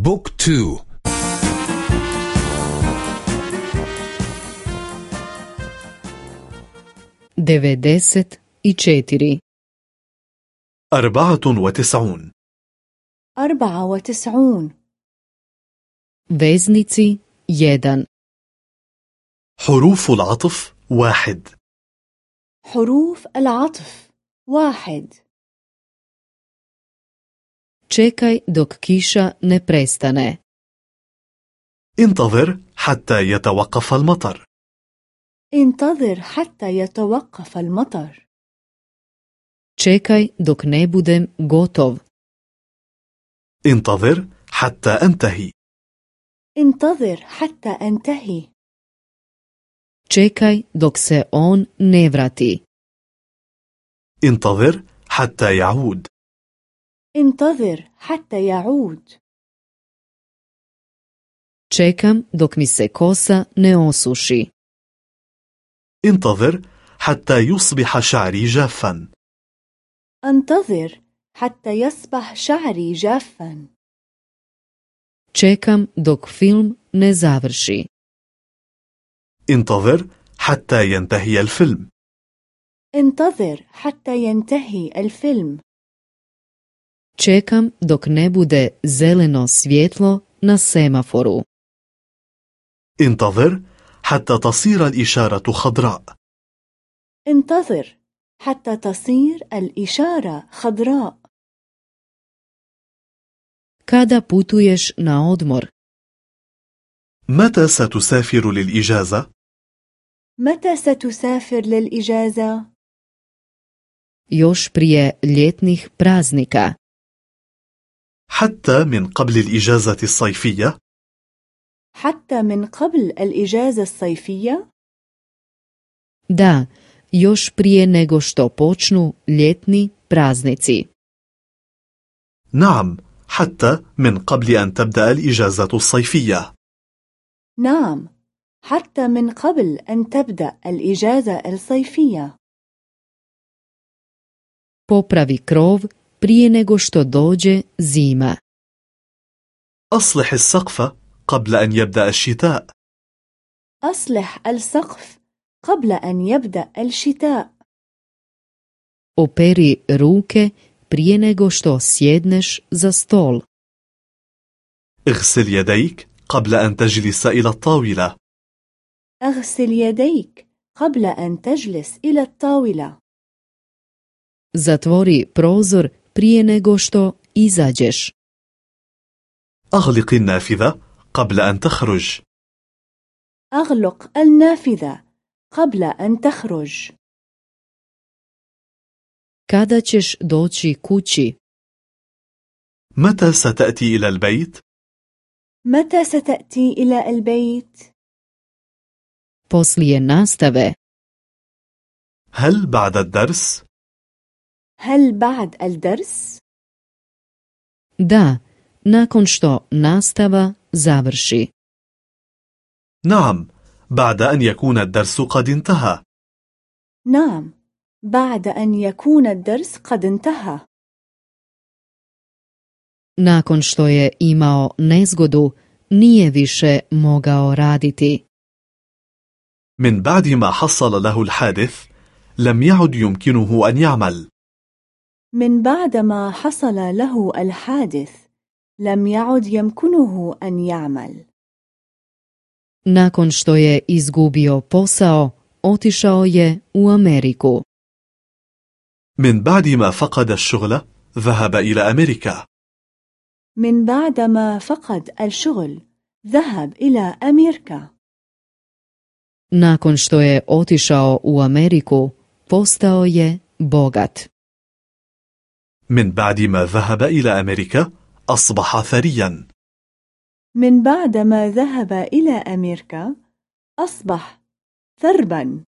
بوك تو. devedeset i četiri أربعة وتسعون. أربعة وتسعون. veznici jedan حروف العطف واحد. حروف العطف واحد. Čekaj dok kiša ne prestane. انتظر حتى يتوقف المطر. انتظر حتى يتوقف المطر. Čekaj dok ne budem gotov. انتظر حتى أنتهي. انتظر حتى أنتهي. Čekaj dok se on ne vrati. انتظر حتى يعود. انتظر حتى يعود. Čekam dok mi se kosa ne osuši. انتظر حتى يصبح شعري جافا. انتظر حتى يصبح شعري جافا. Čekam dok film ne završi. انتظر حتى ينتهي الفيلم. انتظر حتى ينتهي الفيلم. Čekam dok ne bude zeleno svjetlo na semaforu. انتظر حتى تصير الإشارة خضراء. انتظر حتى تصير الإشارة خضراء. Kada putuješ na odmor? متى ستسافر للإجازة؟ متى ستسافر للإجازة؟ još prije ljetnih praznika. حتى من قبل الإجازة الصيفية؟ حتى من قبل الإجازة الصيفية؟ Da, još prije nego što počnu ljetni praznici. نعم حتى من قبل أن تبدأ الإجازة الصيفية نعم حتى من قبل أن تبدأ الإجازة الصيفية Popravi krov prije nego što dođe zima. أصلح السقف قبل أن يبدأ الشتاء أصلح السقف قبل أن يبدأ الشتاء Operi ruke prije nego što sjedneš za stol. اغسل يديك قبل أن تجلس إلى الطاولة أغسل يديك قبل أن تجلس إلى الطاولة Zatvori prozor prije nego što izađeš. أغلق النافذة قبل أن تخرج أغلق النافذة قبل أن تخرج Kada ćeš doći kući? متى ستأتي إلى البيت؟ متى ستأتي إلى البيت؟ Poslije nastave. هل بعد الدرس؟ هل بعد الدرس؟ Da, nakon što nastava završi. نعم بعد أن يكون الدرس قد انتهى نعم بعد أن يكون الدرس قد انتهى Nakon što je imao nezgodu, nije više mogao raditi. من بعد ما حصل له الحادث لم يعد يمكنه أن يعمل من بعد ما حصل له الحادث لم يعد يمكنه أن يعمل Nakon što je izgubio posao, otišao je u Ameriku. من بعد ما فقد الشغل ذهب إلى أمريكا من بعد ما فقد الشغل ذهب إلى أمريكا Nakon što je otišao u Ameriku, postao je bogat. من بعد ما ذهب إلى أمريكا أصبح ثريا. من بعد ما ذهب إلى أمريكا أصبح ثربا.